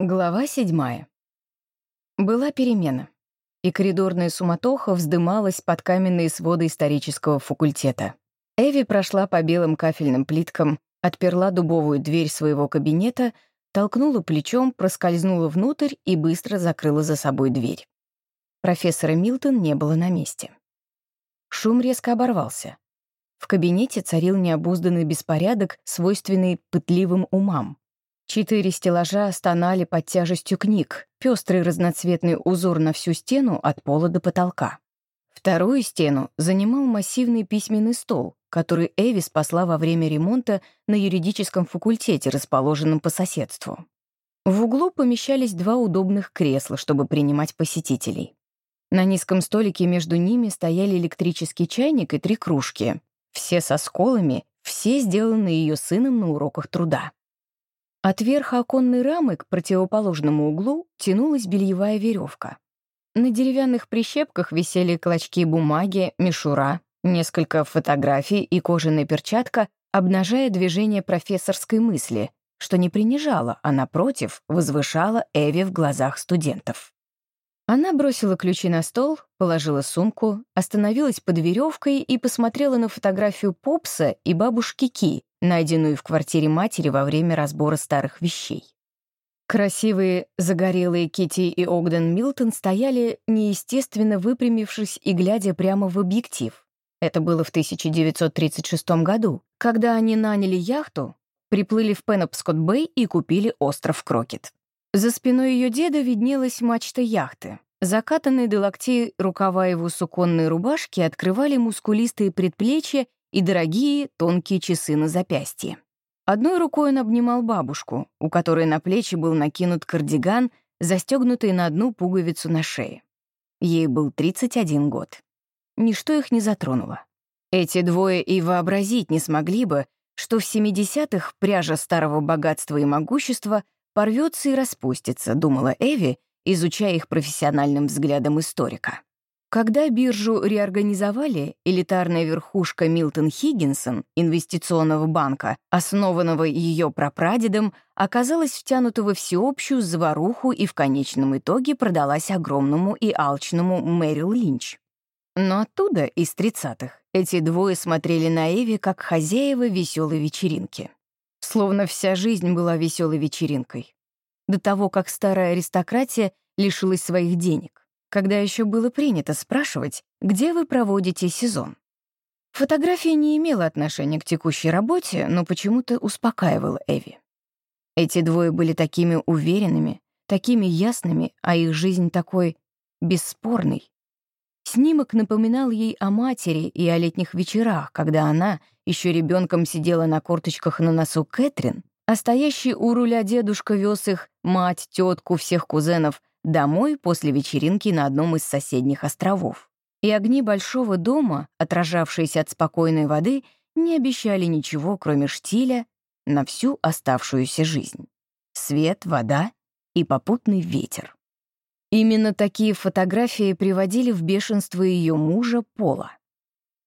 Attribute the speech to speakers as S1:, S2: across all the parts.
S1: Глава седьмая. Была перемена, и коридорная суматоха вздымалась под каменные своды исторического факультета. Эви прошла по белым кафельным плиткам, отперла дубовую дверь своего кабинета, толкнула плечом, проскользнула внутрь и быстро закрыла за собой дверь. Профессора Милтон не было на месте. Шум резко оборвался. В кабинете царил необузданный беспорядок, свойственный пытливым умам. Четыре стеллажа стонали под тяжестью книг, пестрый разноцветный узор на всю стену от пола до потолка. Вторую стену занимал массивный письменный стол, который Эви спасла во время ремонта на юридическом факультете, расположенном по соседству. В углу помещались два удобных кресла, чтобы принимать посетителей. На низком столике между ними стояли электрический чайник и три кружки. Все со сколами, все сделаны ее сыном на уроках труда. От верха оконной рамы к противоположному углу тянулась бельевая веревка. На деревянных прищепках висели клочки бумаги, мишура, несколько фотографий и кожаная перчатка, обнажая движение профессорской мысли, что не принижало, а, напротив, возвышало Эви в глазах студентов. Она бросила ключи на стол, положила сумку, остановилась под веревкой и посмотрела на фотографию Попса и бабушки Ки, найденную в квартире матери во время разбора старых вещей. Красивые, загорелые Кити и Огден Милтон стояли, неестественно выпрямившись и глядя прямо в объектив. Это было в 1936 году, когда они наняли яхту, приплыли в Пенопскот-Бэй и купили остров Крокет. За спиной ее деда виднелась мачта яхты. Закатанные до локтей рукава его суконной рубашки открывали мускулистые предплечья и дорогие тонкие часы на запястье. Одной рукой он обнимал бабушку, у которой на плечи был накинут кардиган, застегнутый на одну пуговицу на шее. Ей был 31 год. Ничто их не затронуло. Эти двое и вообразить не смогли бы, что в 70-х пряжа старого богатства и могущества порвется и распустится, думала Эви, изучая их профессиональным взглядом историка. Когда биржу реорганизовали, элитарная верхушка Милтон Хиггинсон, инвестиционного банка, основанного ее прапрадедом, оказалась втянута во всеобщую заваруху и в конечном итоге продалась огромному и алчному Мэрил Линч. Но оттуда, из тридцатых, эти двое смотрели на Эви как хозяева веселой вечеринки. Словно вся жизнь была веселой вечеринкой. До того, как старая аристократия лишилась своих денег когда еще было принято спрашивать, где вы проводите сезон. Фотография не имела отношения к текущей работе, но почему-то успокаивала Эви. Эти двое были такими уверенными, такими ясными, а их жизнь такой бесспорной. Снимок напоминал ей о матери и о летних вечерах, когда она еще ребенком сидела на корточках на носу Кэтрин, а стоящий у руля дедушка вез их, мать, тетку, всех кузенов домой после вечеринки на одном из соседних островов. И огни большого дома, отражавшиеся от спокойной воды, не обещали ничего, кроме штиля, на всю оставшуюся жизнь. Свет, вода и попутный ветер. Именно такие фотографии приводили в бешенство ее мужа Пола.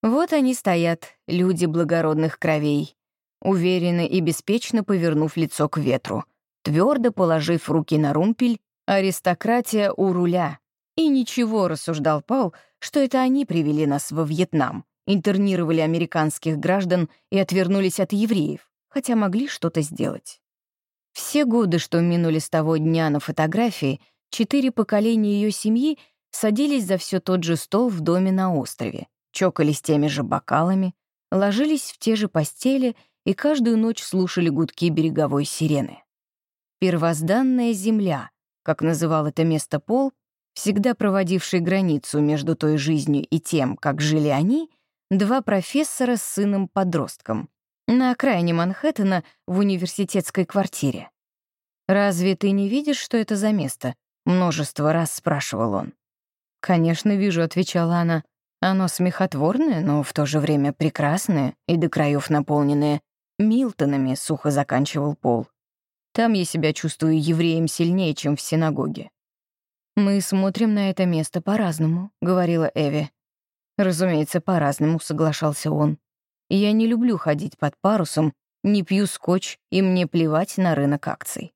S1: Вот они стоят, люди благородных кровей, уверенно и беспечно повернув лицо к ветру, твердо положив руки на румпель Аристократия у руля. И ничего, рассуждал Пол, что это они привели нас во Вьетнам, интернировали американских граждан и отвернулись от евреев, хотя могли что-то сделать. Все годы, что минули с того дня на фотографии, четыре поколения ее семьи садились за все тот же стол в доме на острове, чокались теми же бокалами, ложились в те же постели и каждую ночь слушали гудки береговой сирены. Первозданная земля, как называл это место Пол, всегда проводивший границу между той жизнью и тем, как жили они, два профессора с сыном-подростком на окраине Манхэттена в университетской квартире. «Разве ты не видишь, что это за место?» — множество раз спрашивал он. «Конечно, вижу», — отвечала она. «Оно смехотворное, но в то же время прекрасное и до краев наполненное Милтонами», — сухо заканчивал Пол. Там я себя чувствую евреем сильнее, чем в синагоге. «Мы смотрим на это место по-разному», — говорила Эви. «Разумеется, по-разному», — соглашался он. «Я не люблю ходить под парусом, не пью скотч, и мне плевать на рынок акций».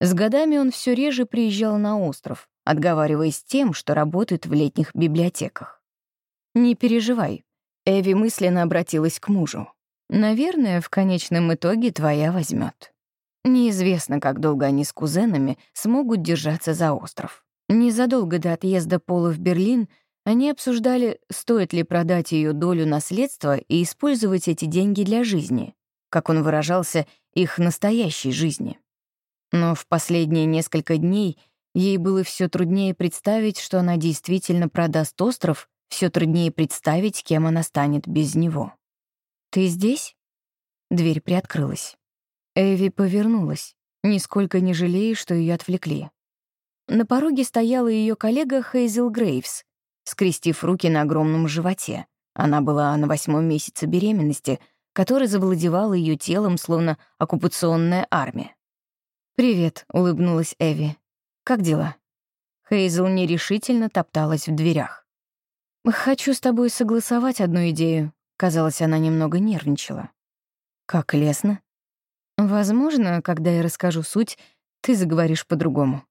S1: С годами он все реже приезжал на остров, отговариваясь тем, что работает в летних библиотеках. «Не переживай», — Эви мысленно обратилась к мужу. «Наверное, в конечном итоге твоя возьмет. Неизвестно, как долго они с кузенами смогут держаться за остров. Незадолго до отъезда Пола в Берлин они обсуждали, стоит ли продать ее долю наследства и использовать эти деньги для жизни, как он выражался, их настоящей жизни. Но в последние несколько дней ей было все труднее представить, что она действительно продаст остров, все труднее представить, кем она станет без него. «Ты здесь?» Дверь приоткрылась. Эви повернулась, нисколько не жалея, что ее отвлекли. На пороге стояла ее коллега Хейзел Грейвс, скрестив руки на огромном животе. Она была на восьмом месяце беременности, который завладевал ее телом, словно оккупационная армия. «Привет», — улыбнулась Эви. «Как дела?» Хейзел нерешительно топталась в дверях. «Хочу с тобой согласовать одну идею», — казалось, она немного нервничала. «Как лестно». «Возможно, когда я расскажу суть, ты заговоришь по-другому».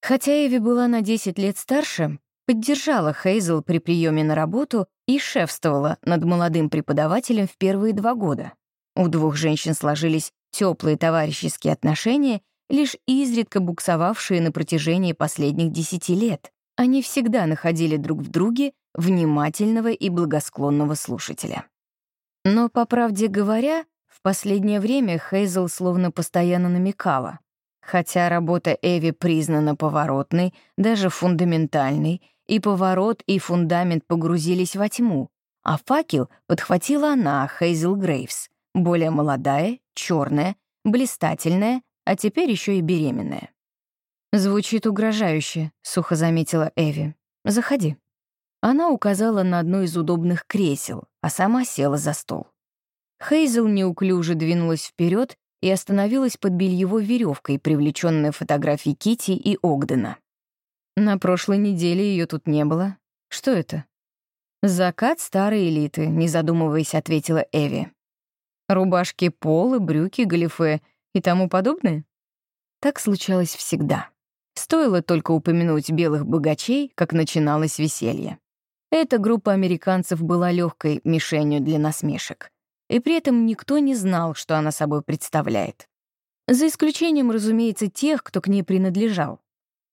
S1: Хотя Эви была на 10 лет старше, поддержала Хейзел при приеме на работу и шефствовала над молодым преподавателем в первые два года. У двух женщин сложились теплые товарищеские отношения, лишь изредка буксовавшие на протяжении последних десяти лет. Они всегда находили друг в друге внимательного и благосклонного слушателя. Но, по правде говоря, последнее время Хейзел словно постоянно намекала. Хотя работа Эви признана поворотной, даже фундаментальной, и поворот, и фундамент погрузились во тьму, а факел подхватила она, Хейзел Грейвс, более молодая, черная, блистательная, а теперь еще и беременная. «Звучит угрожающе», — сухо заметила Эви. «Заходи». Она указала на одно из удобных кресел, а сама села за стол. Хейзел неуклюже двинулась вперед и остановилась под бельевой веревкой, привлеченная фотографией Кити и Огдена. На прошлой неделе ее тут не было. Что это? Закат старой элиты, не задумываясь, ответила Эви. Рубашки, полы, брюки, галифе и тому подобное? Так случалось всегда. Стоило только упомянуть белых богачей, как начиналось веселье. Эта группа американцев была легкой мишенью для насмешек и при этом никто не знал, что она собой представляет. За исключением, разумеется, тех, кто к ней принадлежал.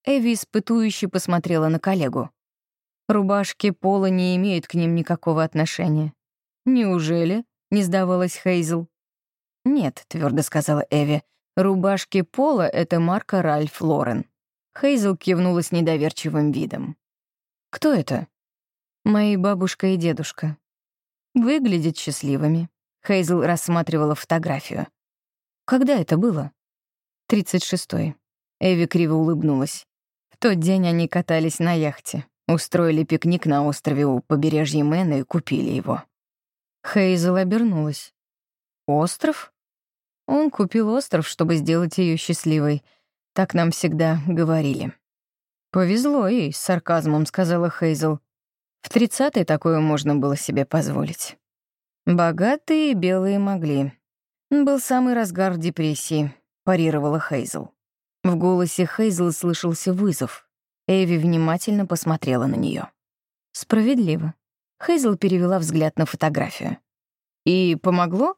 S1: Эви испытующе посмотрела на коллегу. Рубашки Пола не имеют к ним никакого отношения. «Неужели?» — не сдавалась Хейзл. «Нет», — твердо сказала Эви, — «рубашки Пола — это марка Ральф Лорен». Хейзл кивнула с недоверчивым видом. «Кто это?» «Мои бабушка и дедушка. Выглядят счастливыми. Хейзл рассматривала фотографию. «Когда это было?» «Тридцать шестой». Эви криво улыбнулась. В тот день они катались на яхте, устроили пикник на острове у побережья Мэна и купили его. Хейзл обернулась. «Остров?» Он купил остров, чтобы сделать ее счастливой. Так нам всегда говорили. «Повезло ей», — с сарказмом сказала Хейзл. «В тридцатый такое можно было себе позволить». Богатые белые могли. Был самый разгар депрессии, парировала Хейзл. В голосе Хейзл слышался вызов. Эви внимательно посмотрела на нее. Справедливо. Хейзл перевела взгляд на фотографию. И помогло?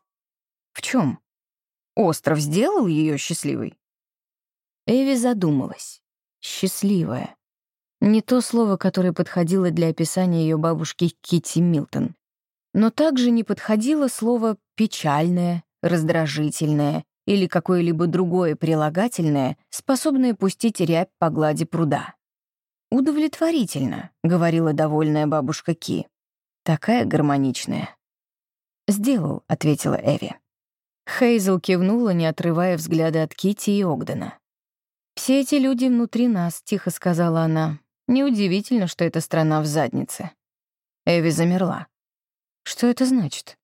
S1: В чем? Остров сделал ее счастливой? Эви задумалась. Счастливая. Не то слово, которое подходило для описания ее бабушки Кити Милтон. Но также не подходило слово «печальное», «раздражительное» или какое-либо другое прилагательное, способное пустить рябь по глади пруда. «Удовлетворительно», — говорила довольная бабушка Ки. «Такая гармоничная». «Сделал», — ответила Эви. Хейзел кивнула, не отрывая взгляда от Кити и Огдена. «Все эти люди внутри нас», — тихо сказала она. «Неудивительно, что эта страна в заднице». Эви замерла. Что это значит?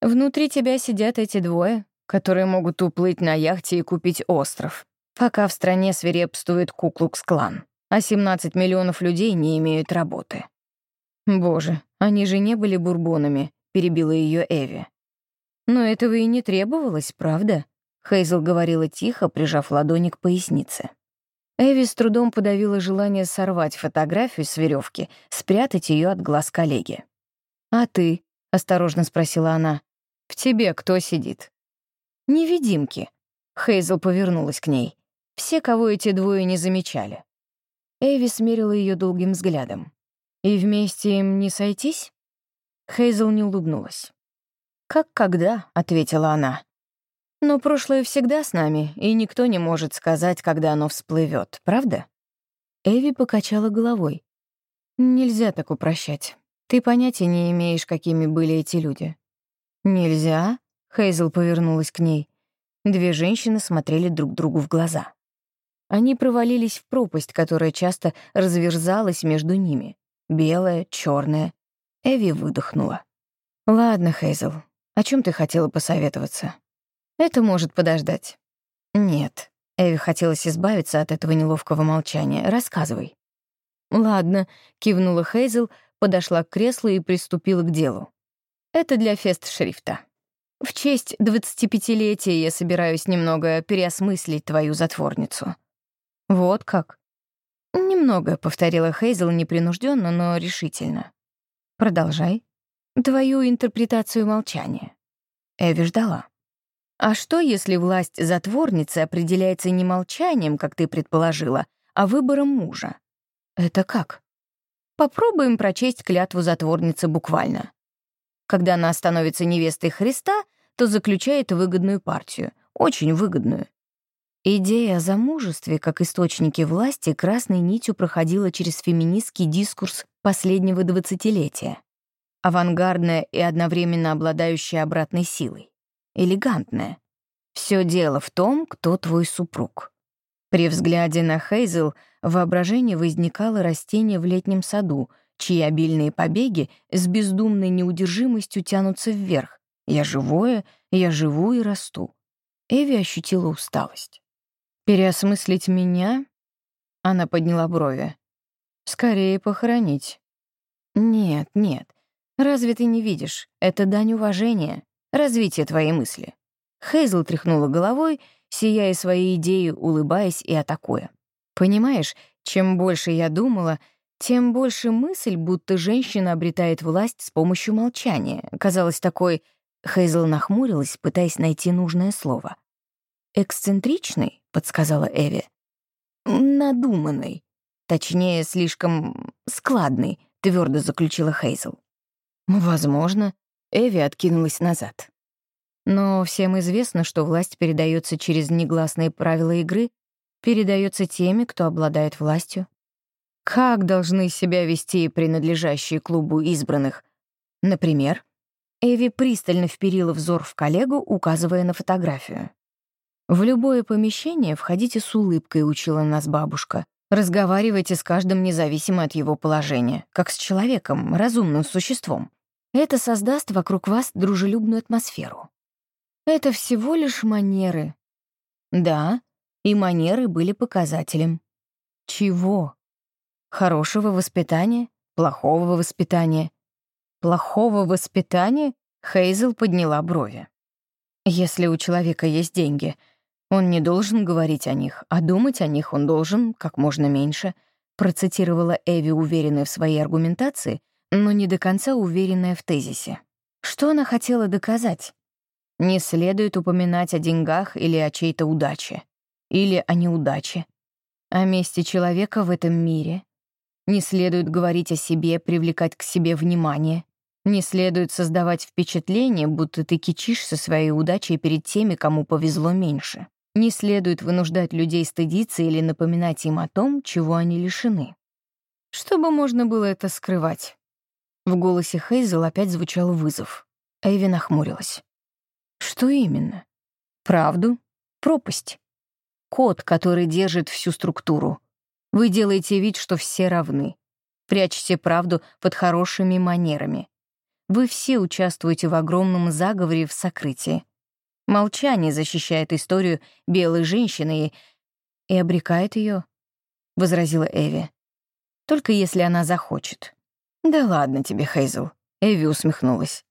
S1: Внутри тебя сидят эти двое, которые могут уплыть на яхте и купить остров, пока в стране свирепствует Куклукс-клан, а 17 миллионов людей не имеют работы. Боже, они же не были бурбонами, перебила ее Эви. Но этого и не требовалось, правда? Хейзел говорила тихо, прижав ладони к пояснице. Эви с трудом подавила желание сорвать фотографию с веревки, спрятать ее от глаз коллеги. «А ты?» — осторожно спросила она. «В тебе кто сидит?» «Невидимки». Хейзел повернулась к ней. Все, кого эти двое не замечали. Эви смерила ее долгим взглядом. «И вместе им не сойтись?» Хейзел не улыбнулась. «Как когда?» — ответила она. «Но прошлое всегда с нами, и никто не может сказать, когда оно всплывет, правда?» Эви покачала головой. «Нельзя так упрощать. Ты понятия не имеешь, какими были эти люди». «Нельзя?» — Хейзел повернулась к ней. Две женщины смотрели друг другу в глаза. Они провалились в пропасть, которая часто разверзалась между ними. Белая, черная. Эви выдохнула. «Ладно, Хейзел, о чем ты хотела посоветоваться?» «Это может подождать». «Нет». Эви хотелось избавиться от этого неловкого молчания. «Рассказывай». «Ладно», — кивнула Хейзел, подошла к креслу и приступила к делу. «Это для фест-шрифта. В честь 25-летия я собираюсь немного переосмыслить твою затворницу». «Вот как?» «Немного», — повторила Хейзел непринужденно, но решительно. «Продолжай. Твою интерпретацию молчания». Эви ждала. «А что, если власть затворницы определяется не молчанием, как ты предположила, а выбором мужа?» «Это как?» Попробуем прочесть клятву затворницы буквально. Когда она становится невестой Христа, то заключает выгодную партию, очень выгодную. Идея о замужестве как источнике власти красной нитью проходила через феминистский дискурс последнего двадцатилетия. Авангардная и одновременно обладающая обратной силой. Элегантная. Все дело в том, кто твой супруг. При взгляде на Хейзел в воображении возникало растение в летнем саду, чьи обильные побеги с бездумной неудержимостью тянутся вверх. Я живое, я живу и расту. Эви ощутила усталость. «Переосмыслить меня?» Она подняла брови. «Скорее похоронить». «Нет, нет. Разве ты не видишь? Это дань уважения, развитие твоей мысли». Хейзл тряхнула головой, сияя своей идеей, улыбаясь и атакуя. «Понимаешь, чем больше я думала, тем больше мысль, будто женщина обретает власть с помощью молчания, казалась такой... Хейзл нахмурилась, пытаясь найти нужное слово. «Эксцентричный?» — подсказала Эви. «Надуманный. Точнее, слишком складный», — твердо заключила Хейзл. «Возможно». Эви откинулась назад. Но всем известно, что власть передается через негласные правила игры, передается теми, кто обладает властью. Как должны себя вести принадлежащие клубу избранных? Например, Эви пристально вперила взор в коллегу, указывая на фотографию. «В любое помещение входите с улыбкой», — учила нас бабушка. «Разговаривайте с каждым независимо от его положения, как с человеком, разумным существом. Это создаст вокруг вас дружелюбную атмосферу». Это всего лишь манеры. Да, и манеры были показателем. Чего? Хорошего воспитания? Плохого воспитания? Плохого воспитания? Хейзел подняла брови. Если у человека есть деньги — он не должен говорить о них, а думать о них он должен как можно меньше, процитировала Эви, уверенная в своей аргументации, но не до конца уверенная в тезисе. Что она хотела доказать? Не следует упоминать о деньгах или о чьей-то удаче. Или о неудаче. О месте человека в этом мире. Не следует говорить о себе, привлекать к себе внимание. Не следует создавать впечатление, будто ты кичишься своей удачей перед теми, кому повезло меньше. Не следует вынуждать людей стыдиться или напоминать им о том, чего они лишены. Чтобы можно было это скрывать. В голосе Хейзел опять звучал вызов. Эйви нахмурилась. Что именно? Правду? Пропасть? Код, который держит всю структуру. Вы делаете вид, что все равны. Прячете правду под хорошими манерами. Вы все участвуете в огромном заговоре в сокрытии. Молчание защищает историю белой женщины и, и обрекает ее, — возразила Эви. Только если она захочет. Да ладно тебе, Хейзел. Эви усмехнулась.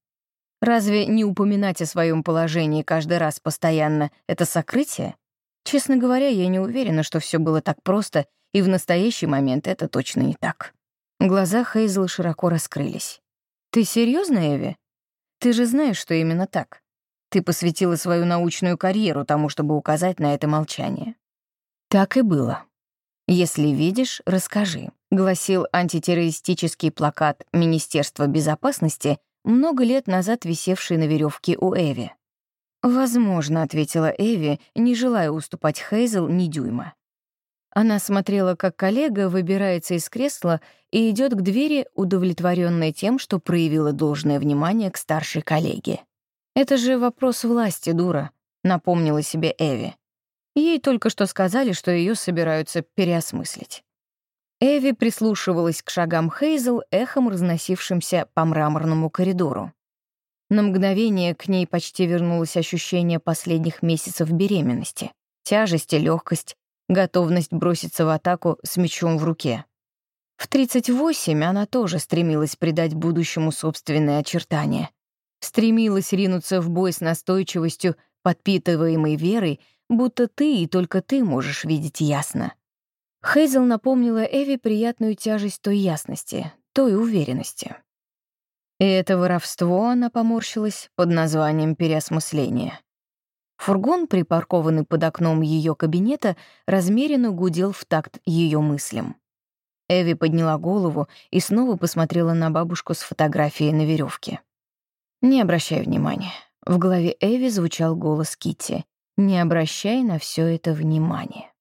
S1: Разве не упоминать о своем положении каждый раз постоянно — это сокрытие? Честно говоря, я не уверена, что все было так просто, и в настоящий момент это точно не так. Глаза Хейзел широко раскрылись. «Ты серьезно, Эви? Ты же знаешь, что именно так. Ты посвятила свою научную карьеру тому, чтобы указать на это молчание». Так и было. «Если видишь, расскажи», — гласил антитеррористический плакат Министерства безопасности, много лет назад висевший на веревке у Эви. «Возможно», — ответила Эви, не желая уступать Хейзел ни дюйма. Она смотрела, как коллега выбирается из кресла и идет к двери, удовлетворенная тем, что проявила должное внимание к старшей коллеге. «Это же вопрос власти, дура», — напомнила себе Эви. Ей только что сказали, что ее собираются переосмыслить. Эви прислушивалась к шагам Хейзел, эхом разносившимся по мраморному коридору. На мгновение к ней почти вернулось ощущение последних месяцев беременности. Тяжесть и легкость, готовность броситься в атаку с мечом в руке. В 38 она тоже стремилась придать будущему собственные очертания. Стремилась ринуться в бой с настойчивостью, подпитываемой верой, будто ты и только ты можешь видеть ясно. Хейзел напомнила Эви приятную тяжесть той ясности, той уверенности. И это воровство, она поморщилась, под названием переосмысление. Фургон, припаркованный под окном ее кабинета, размеренно гудел в такт ее мыслям. Эви подняла голову и снова посмотрела на бабушку с фотографией на веревке. «Не обращай внимания». В голове Эви звучал голос Китти. «Не обращай на все это внимания».